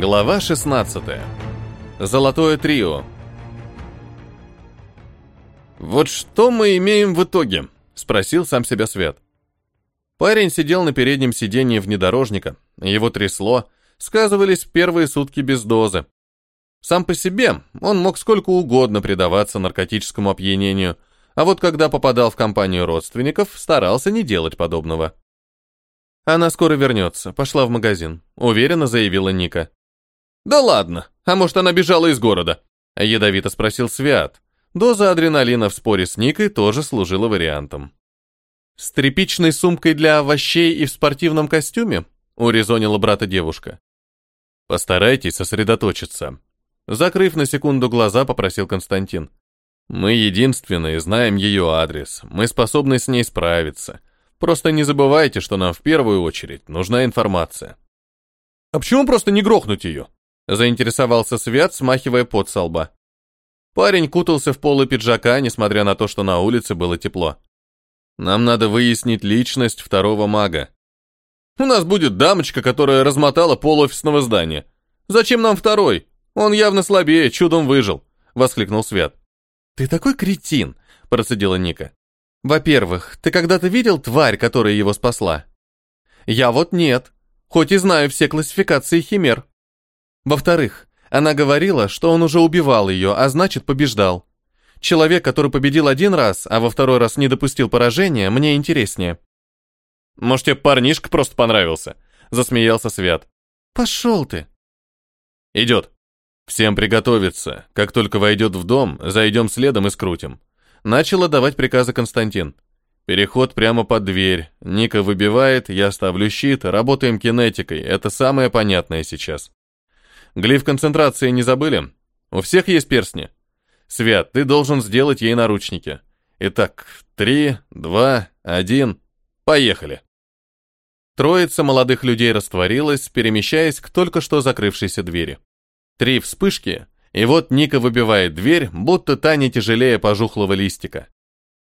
Глава 16. Золотое трио. «Вот что мы имеем в итоге?» — спросил сам себя Свет. Парень сидел на переднем сиденье внедорожника, его трясло, сказывались первые сутки без дозы. Сам по себе он мог сколько угодно предаваться наркотическому опьянению, а вот когда попадал в компанию родственников, старался не делать подобного. «Она скоро вернется, пошла в магазин», — уверенно заявила Ника. «Да ладно, а может, она бежала из города?» — ядовито спросил Свят. Доза адреналина в споре с Никой тоже служила вариантом. «С тряпичной сумкой для овощей и в спортивном костюме?» — урезонила брата девушка. «Постарайтесь сосредоточиться». Закрыв на секунду глаза, попросил Константин. «Мы единственные знаем ее адрес, мы способны с ней справиться. Просто не забывайте, что нам в первую очередь нужна информация». «А почему просто не грохнуть ее?» Заинтересовался Свят, смахивая пот со лба. Парень кутался в полы пиджака, несмотря на то, что на улице было тепло. Нам надо выяснить личность второго мага. У нас будет дамочка, которая размотала пол офисного здания. Зачем нам второй? Он явно слабее, чудом выжил, воскликнул Свят. Ты такой кретин, процедила Ника. Во-первых, ты когда-то видел тварь, которая его спасла? Я вот нет, хоть и знаю все классификации химер. Во-вторых, она говорила, что он уже убивал ее, а значит побеждал. Человек, который победил один раз, а во второй раз не допустил поражения, мне интереснее. Может, тебе парнишка просто понравился? Засмеялся Свят. Пошел ты. Идет. Всем приготовиться. Как только войдет в дом, зайдем следом и скрутим. Начал давать приказы Константин. Переход прямо под дверь. Ника выбивает, я ставлю щит, работаем кинетикой. Это самое понятное сейчас. Глиф концентрации не забыли? У всех есть перстни. Свят, ты должен сделать ей наручники. Итак, три, два, один. Поехали. Троица молодых людей растворилась, перемещаясь к только что закрывшейся двери. Три вспышки, и вот Ника выбивает дверь, будто та не тяжелее пожухлого листика.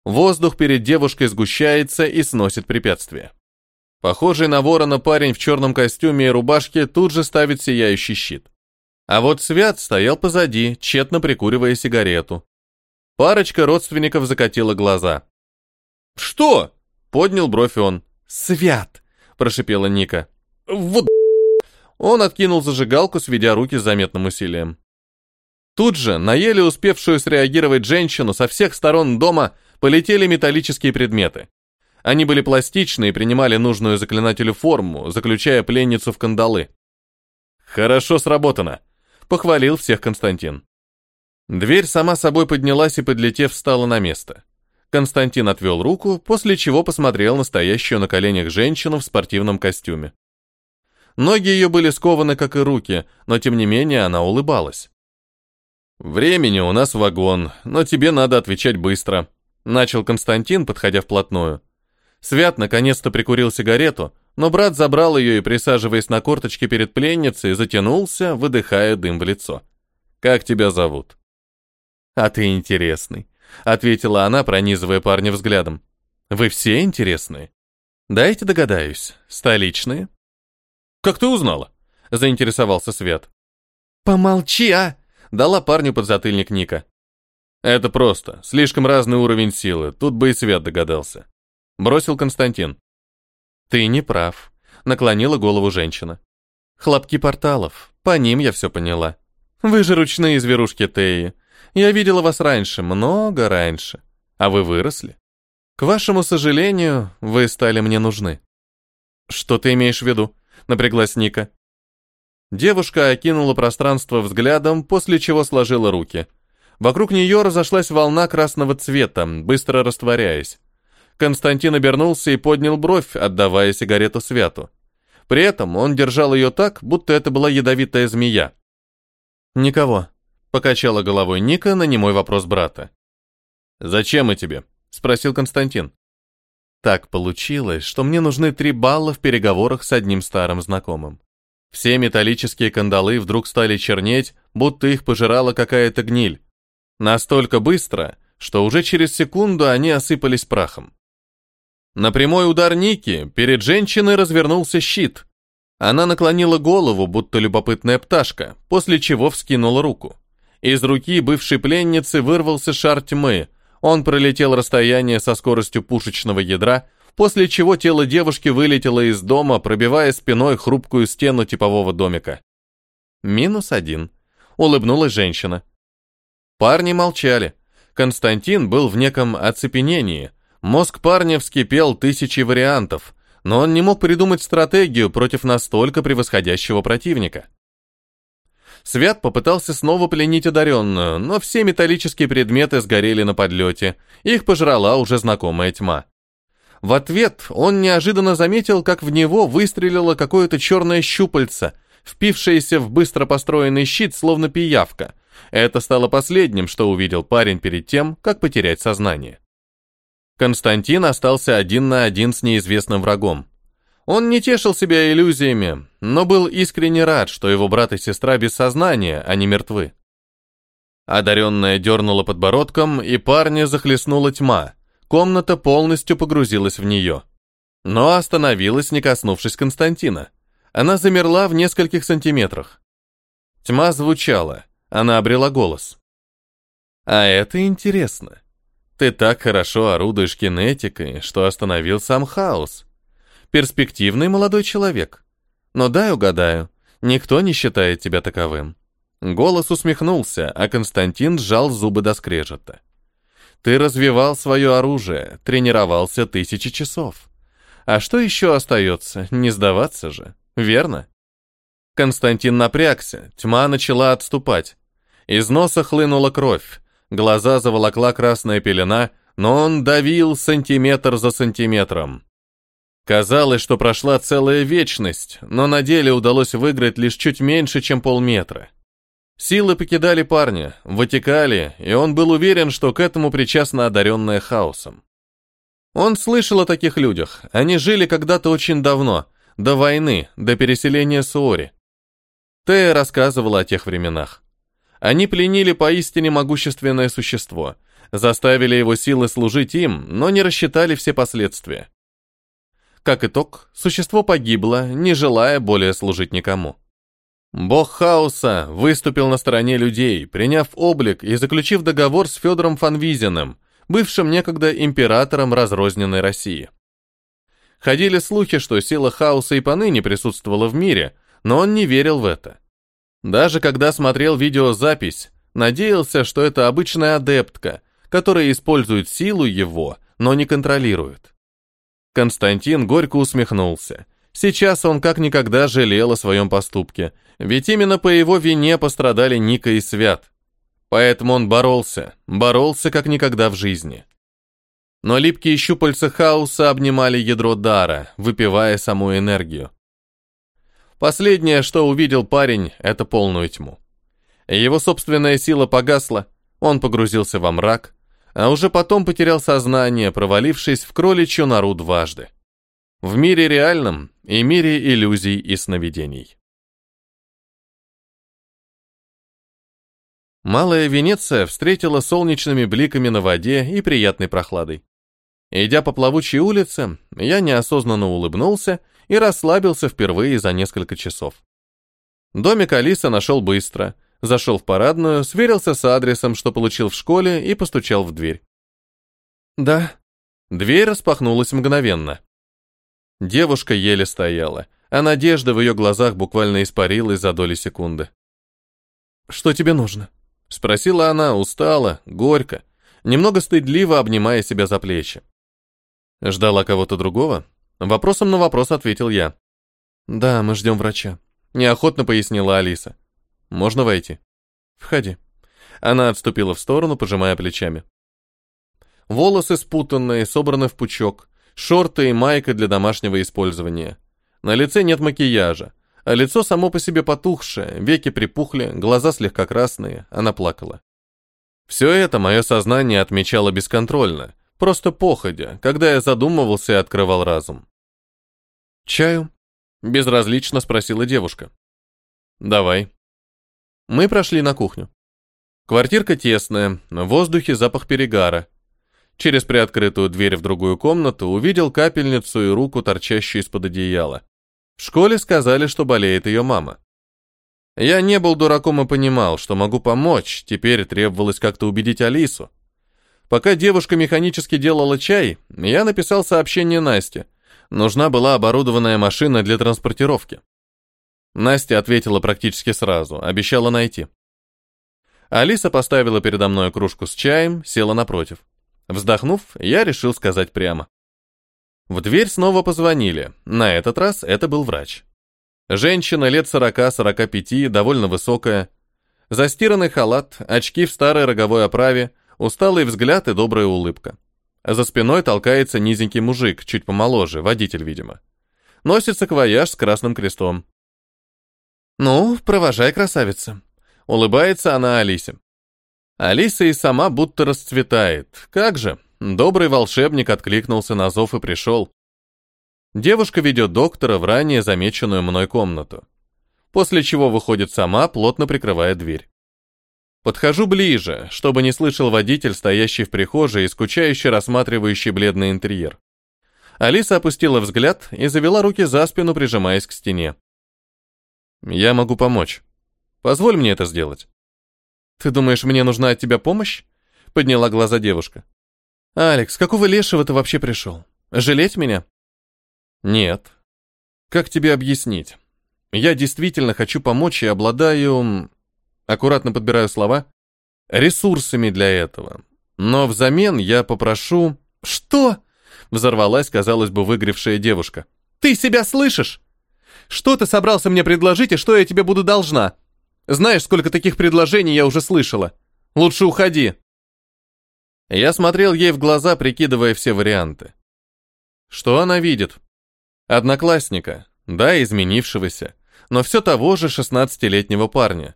Воздух перед девушкой сгущается и сносит препятствие. Похожий на ворона парень в черном костюме и рубашке тут же ставит сияющий щит. А вот Свят стоял позади, тщетно прикуривая сигарету. Парочка родственников закатила глаза. «Что?» — поднял бровь он. «Свят!» — прошипела Ника. «Вот...» Он откинул зажигалку, сведя руки с заметным усилием. Тут же, на еле успевшую среагировать женщину со всех сторон дома полетели металлические предметы. Они были пластичны и принимали нужную заклинателю форму, заключая пленницу в кандалы. «Хорошо сработано», Похвалил всех Константин. Дверь сама собой поднялась и, подлетев, встала на место. Константин отвел руку, после чего посмотрел на стоящую на коленях женщину в спортивном костюме. Ноги ее были скованы, как и руки, но тем не менее она улыбалась. «Времени у нас вагон, но тебе надо отвечать быстро», — начал Константин, подходя вплотную. Свят наконец-то прикурил сигарету, но брат забрал ее и, присаживаясь на корточке перед пленницей, затянулся, выдыхая дым в лицо. «Как тебя зовут?» «А ты интересный», — ответила она, пронизывая парня взглядом. «Вы все интересные?» «Дайте догадаюсь. Столичные?» «Как ты узнала?» — заинтересовался Свет. «Помолчи, а!» — дала парню подзатыльник Ника. «Это просто. Слишком разный уровень силы. Тут бы и Свет догадался». Бросил Константин. «Ты не прав», — наклонила голову женщина. «Хлопки порталов. По ним я все поняла. Вы же ручные зверушки Теи. Я видела вас раньше, много раньше. А вы выросли. К вашему сожалению, вы стали мне нужны». «Что ты имеешь в виду?» — напряглась Ника. Девушка окинула пространство взглядом, после чего сложила руки. Вокруг нее разошлась волна красного цвета, быстро растворяясь. Константин обернулся и поднял бровь, отдавая сигарету Святу. При этом он держал ее так, будто это была ядовитая змея. «Никого», — покачала головой Ника на немой вопрос брата. «Зачем мы тебе?» — спросил Константин. Так получилось, что мне нужны три балла в переговорах с одним старым знакомым. Все металлические кандалы вдруг стали чернеть, будто их пожирала какая-то гниль. Настолько быстро, что уже через секунду они осыпались прахом. На прямой удар Ники перед женщиной развернулся щит. Она наклонила голову, будто любопытная пташка, после чего вскинула руку. Из руки бывшей пленницы вырвался шар тьмы. Он пролетел расстояние со скоростью пушечного ядра, после чего тело девушки вылетело из дома, пробивая спиной хрупкую стену типового домика. «Минус один», — улыбнулась женщина. Парни молчали. Константин был в неком оцепенении. Мозг парня вскипел тысячи вариантов, но он не мог придумать стратегию против настолько превосходящего противника. Свят попытался снова пленить одаренную, но все металлические предметы сгорели на подлете, их пожрала уже знакомая тьма. В ответ он неожиданно заметил, как в него выстрелило какое-то черное щупальце, впившееся в быстро построенный щит, словно пиявка. Это стало последним, что увидел парень перед тем, как потерять сознание. Константин остался один на один с неизвестным врагом. Он не тешил себя иллюзиями, но был искренне рад, что его брат и сестра без сознания, а не мертвы. Одаренная дернула подбородком, и парня захлестнула тьма. Комната полностью погрузилась в нее. Но остановилась, не коснувшись Константина. Она замерла в нескольких сантиметрах. Тьма звучала, она обрела голос. «А это интересно. Ты так хорошо орудуешь кинетикой, что остановил сам хаос. Перспективный молодой человек. Но дай угадаю, никто не считает тебя таковым. Голос усмехнулся, а Константин сжал зубы до скрежета. Ты развивал свое оружие, тренировался тысячи часов. А что еще остается? Не сдаваться же, верно? Константин напрягся, тьма начала отступать. Из носа хлынула кровь, глаза заволокла красная пелена, но он давил сантиметр за сантиметром. Казалось, что прошла целая вечность, но на деле удалось выиграть лишь чуть меньше, чем полметра. Силы покидали парня, вытекали, и он был уверен, что к этому причастна одаренная хаосом. Он слышал о таких людях, они жили когда-то очень давно, до войны, до переселения Суори. Тея рассказывала о тех временах. Они пленили поистине могущественное существо, заставили его силы служить им, но не рассчитали все последствия. Как итог, существо погибло, не желая более служить никому. Бог хаоса выступил на стороне людей, приняв облик и заключив договор с Федором Фанвизиным, бывшим некогда императором разрозненной России. Ходили слухи, что сила хаоса и поныне присутствовала в мире, но он не верил в это. Даже когда смотрел видеозапись, надеялся, что это обычная адептка, которая использует силу его, но не контролирует. Константин горько усмехнулся. Сейчас он как никогда жалел о своем поступке, ведь именно по его вине пострадали Ника и Свят. Поэтому он боролся, боролся как никогда в жизни. Но липкие щупальца хаоса обнимали ядро дара, выпивая саму энергию. Последнее, что увидел парень, это полную тьму. Его собственная сила погасла, он погрузился во мрак, а уже потом потерял сознание, провалившись в кроличью нору дважды. В мире реальном и мире иллюзий и сновидений. Малая Венеция встретила солнечными бликами на воде и приятной прохладой. Идя по плавучей улице, я неосознанно улыбнулся и расслабился впервые за несколько часов. Домик Алиса нашел быстро, зашел в парадную, сверился с адресом, что получил в школе, и постучал в дверь. «Да». Дверь распахнулась мгновенно. Девушка еле стояла, а надежда в ее глазах буквально испарилась за доли секунды. «Что тебе нужно?» — спросила она, устала, горько, немного стыдливо обнимая себя за плечи. Ждала кого-то другого? Вопросом на вопрос ответил я. «Да, мы ждем врача», — неохотно пояснила Алиса. «Можно войти?» «Входи». Она отступила в сторону, пожимая плечами. Волосы спутанные, собраны в пучок, шорты и майка для домашнего использования. На лице нет макияжа, а лицо само по себе потухшее, веки припухли, глаза слегка красные, она плакала. Все это мое сознание отмечало бесконтрольно, Просто походя, когда я задумывался и открывал разум. «Чаю?» — безразлично спросила девушка. «Давай». Мы прошли на кухню. Квартирка тесная, в воздухе запах перегара. Через приоткрытую дверь в другую комнату увидел капельницу и руку, торчащую из-под одеяла. В школе сказали, что болеет ее мама. Я не был дураком и понимал, что могу помочь, теперь требовалось как-то убедить Алису. Пока девушка механически делала чай, я написал сообщение Насте. Нужна была оборудованная машина для транспортировки. Настя ответила практически сразу, обещала найти. Алиса поставила передо мной кружку с чаем, села напротив. Вздохнув, я решил сказать прямо. В дверь снова позвонили. На этот раз это был врач. Женщина лет 40-45, довольно высокая. Застиранный халат, очки в старой роговой оправе, усталый взгляд и добрая улыбка. За спиной толкается низенький мужик, чуть помоложе, водитель, видимо. Носится квояж с красным крестом. «Ну, провожай, красавица», — улыбается она Алисе. Алиса и сама будто расцветает. Как же, добрый волшебник откликнулся на зов и пришел. Девушка ведет доктора в ранее замеченную мной комнату. После чего выходит сама, плотно прикрывая дверь. Подхожу ближе, чтобы не слышал водитель, стоящий в прихожей и скучающий, рассматривающий бледный интерьер. Алиса опустила взгляд и завела руки за спину, прижимаясь к стене. «Я могу помочь. Позволь мне это сделать». «Ты думаешь, мне нужна от тебя помощь?» Подняла глаза девушка. «Алекс, какого лешего ты вообще пришел? Жалеть меня?» Нет. Как тебе объяснить? Я действительно хочу помочь и обладаю... Аккуратно подбираю слова. Ресурсами для этого. Но взамен я попрошу... Что? Взорвалась, казалось бы, выгревшая девушка. Ты себя слышишь? Что ты собрался мне предложить и что я тебе буду должна? Знаешь, сколько таких предложений я уже слышала? Лучше уходи. Я смотрел ей в глаза, прикидывая все варианты. Что она видит? Одноклассника, да, изменившегося, но все того же 16-летнего парня,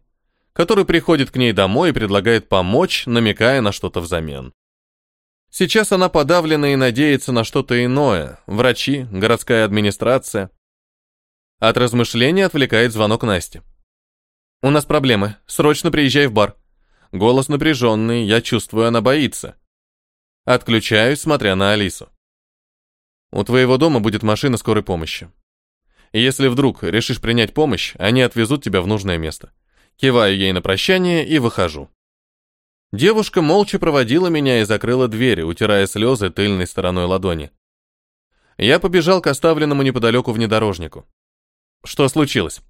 который приходит к ней домой и предлагает помочь, намекая на что-то взамен. Сейчас она подавлена и надеется на что-то иное. Врачи, городская администрация. От размышления отвлекает звонок Насти. «У нас проблемы. Срочно приезжай в бар». Голос напряженный, я чувствую, она боится. Отключаюсь, смотря на Алису. У твоего дома будет машина скорой помощи. если вдруг решишь принять помощь, они отвезут тебя в нужное место. Киваю ей на прощание и выхожу. Девушка молча проводила меня и закрыла двери, утирая слезы тыльной стороной ладони. Я побежал к оставленному неподалеку внедорожнику. Что случилось?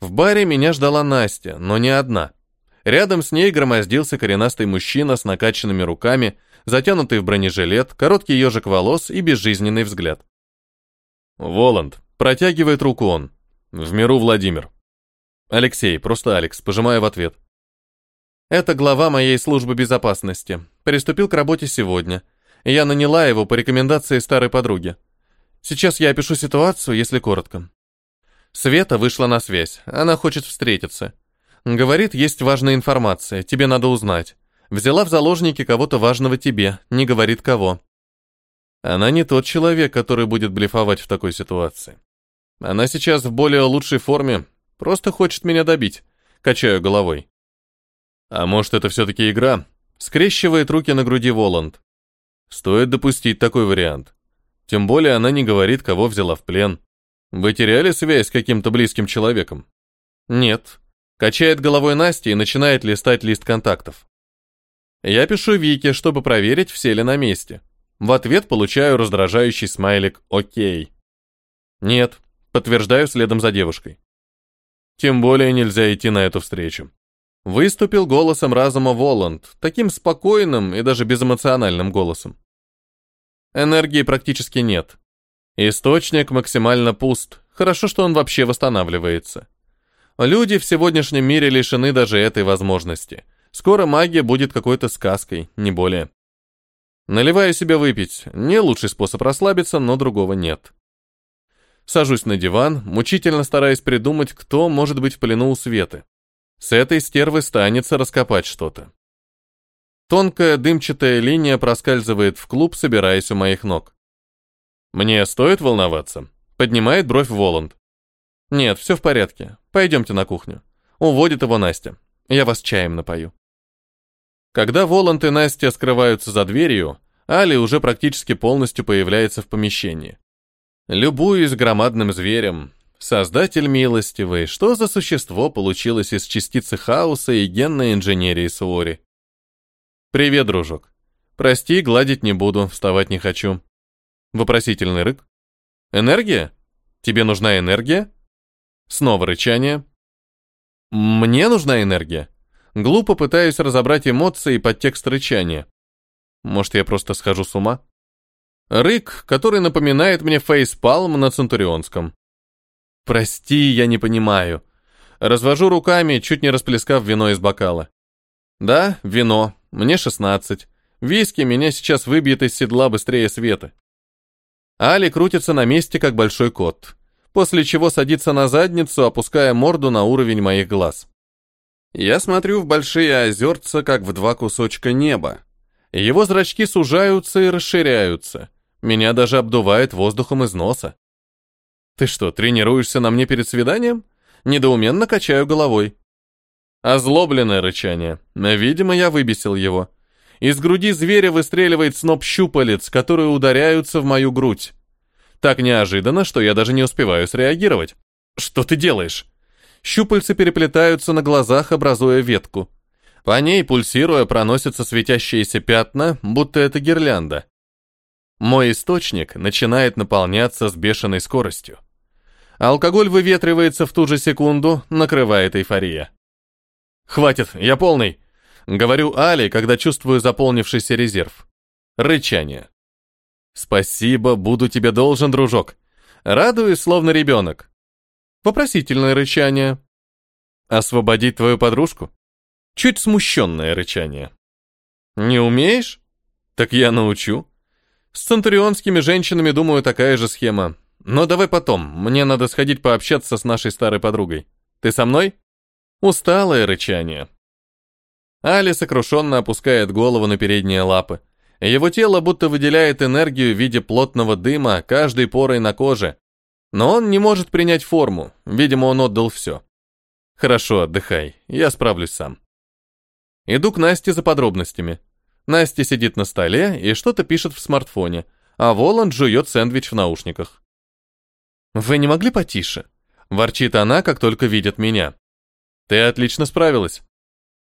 В баре меня ждала Настя, но не одна. Рядом с ней громоздился коренастый мужчина с накачанными руками затянутый в бронежилет, короткий ежик волос и безжизненный взгляд. «Воланд», протягивает руку он. «В миру Владимир». «Алексей, просто Алекс», пожимаю в ответ. «Это глава моей службы безопасности. Приступил к работе сегодня. Я наняла его по рекомендации старой подруги. Сейчас я опишу ситуацию, если коротко. Света вышла на связь. Она хочет встретиться. Говорит, есть важная информация, тебе надо узнать. Взяла в заложники кого-то важного тебе, не говорит кого. Она не тот человек, который будет блефовать в такой ситуации. Она сейчас в более лучшей форме, просто хочет меня добить. Качаю головой. А может, это все-таки игра? Скрещивает руки на груди Воланд. Стоит допустить такой вариант. Тем более она не говорит, кого взяла в плен. Вы теряли связь с каким-то близким человеком? Нет. Качает головой Настя и начинает листать лист контактов. Я пишу Вике, чтобы проверить, все ли на месте. В ответ получаю раздражающий смайлик «Окей». Нет, подтверждаю следом за девушкой. Тем более нельзя идти на эту встречу. Выступил голосом разума Воланд, таким спокойным и даже безэмоциональным голосом. Энергии практически нет. Источник максимально пуст. Хорошо, что он вообще восстанавливается. Люди в сегодняшнем мире лишены даже этой возможности – Скоро магия будет какой-то сказкой, не более. Наливаю себе выпить. Не лучший способ расслабиться, но другого нет. Сажусь на диван, мучительно стараясь придумать, кто может быть в плену у Светы. С этой стервы станется раскопать что-то. Тонкая дымчатая линия проскальзывает в клуб, собираясь у моих ног. «Мне стоит волноваться?» Поднимает бровь Воланд. «Нет, все в порядке. Пойдемте на кухню». Уводит его Настя. «Я вас чаем напою». Когда Воланд и Настя скрываются за дверью, Али уже практически полностью появляется в помещении. Любуюсь громадным зверем. Создатель милостивый, что за существо получилось из частицы хаоса и генной инженерии Суори? Привет, дружок. Прости, гладить не буду, вставать не хочу. Вопросительный рык. Энергия? Тебе нужна энергия? Снова рычание. Мне нужна энергия. Глупо пытаюсь разобрать эмоции под текст рычания. Может, я просто схожу с ума? Рык, который напоминает мне фейспалм на Центурионском. Прости, я не понимаю. Развожу руками, чуть не расплескав вино из бокала. Да, вино. Мне 16. Виски меня сейчас выбьет из седла быстрее света. Али крутится на месте, как большой кот, после чего садится на задницу, опуская морду на уровень моих глаз. Я смотрю в большие озерца, как в два кусочка неба. Его зрачки сужаются и расширяются. Меня даже обдувает воздухом из носа. «Ты что, тренируешься на мне перед свиданием?» Недоуменно качаю головой. Озлобленное рычание. Видимо, я выбесил его. Из груди зверя выстреливает сноп щупалец, которые ударяются в мою грудь. Так неожиданно, что я даже не успеваю среагировать. «Что ты делаешь?» Щупальца переплетаются на глазах, образуя ветку. По ней, пульсируя, проносятся светящиеся пятна, будто это гирлянда. Мой источник начинает наполняться с бешеной скоростью. Алкоголь выветривается в ту же секунду, накрывает эйфория. «Хватит, я полный!» Говорю Али, когда чувствую заполнившийся резерв. Рычание. «Спасибо, буду тебе должен, дружок». Радуюсь, словно ребенок. Вопросительное рычание. «Освободить твою подружку?» Чуть смущенное рычание. «Не умеешь? Так я научу». С центурионскими женщинами, думаю, такая же схема. Но давай потом, мне надо сходить пообщаться с нашей старой подругой. Ты со мной? Усталое рычание. Али сокрушенно опускает голову на передние лапы. Его тело будто выделяет энергию в виде плотного дыма каждой порой на коже. Но он не может принять форму, видимо, он отдал все. Хорошо, отдыхай, я справлюсь сам. Иду к Насте за подробностями. Настя сидит на столе и что-то пишет в смартфоне, а Воланд жует сэндвич в наушниках. «Вы не могли потише?» – ворчит она, как только видит меня. «Ты отлично справилась».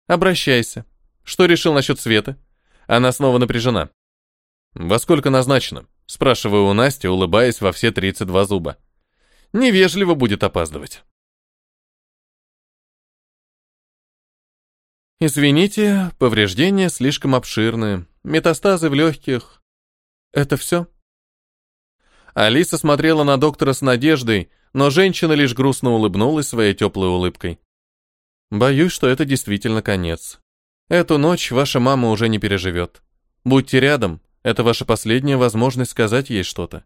«Обращайся. Что решил насчет Светы?» Она снова напряжена. «Во сколько назначено?» – спрашиваю у Насти, улыбаясь во все 32 зуба. «Невежливо будет опаздывать». Извините, повреждения слишком обширные, метастазы в легких. Это все? Алиса смотрела на доктора с надеждой, но женщина лишь грустно улыбнулась своей теплой улыбкой. Боюсь, что это действительно конец. Эту ночь ваша мама уже не переживет. Будьте рядом, это ваша последняя возможность сказать ей что-то.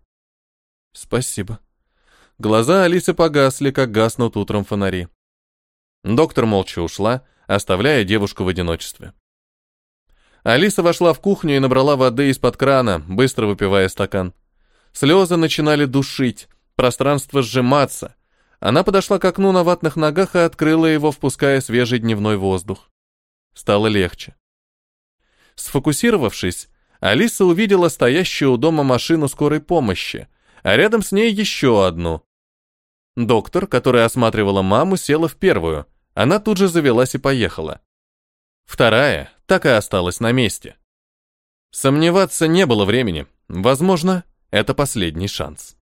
Спасибо. Глаза Алисы погасли, как гаснут утром фонари. Доктор молча ушла, оставляя девушку в одиночестве. Алиса вошла в кухню и набрала воды из-под крана, быстро выпивая стакан. Слезы начинали душить, пространство сжиматься. Она подошла к окну на ватных ногах и открыла его, впуская свежий дневной воздух. Стало легче. Сфокусировавшись, Алиса увидела стоящую у дома машину скорой помощи, а рядом с ней еще одну. Доктор, которая осматривала маму, села в первую — она тут же завелась и поехала. Вторая так и осталась на месте. Сомневаться не было времени. Возможно, это последний шанс.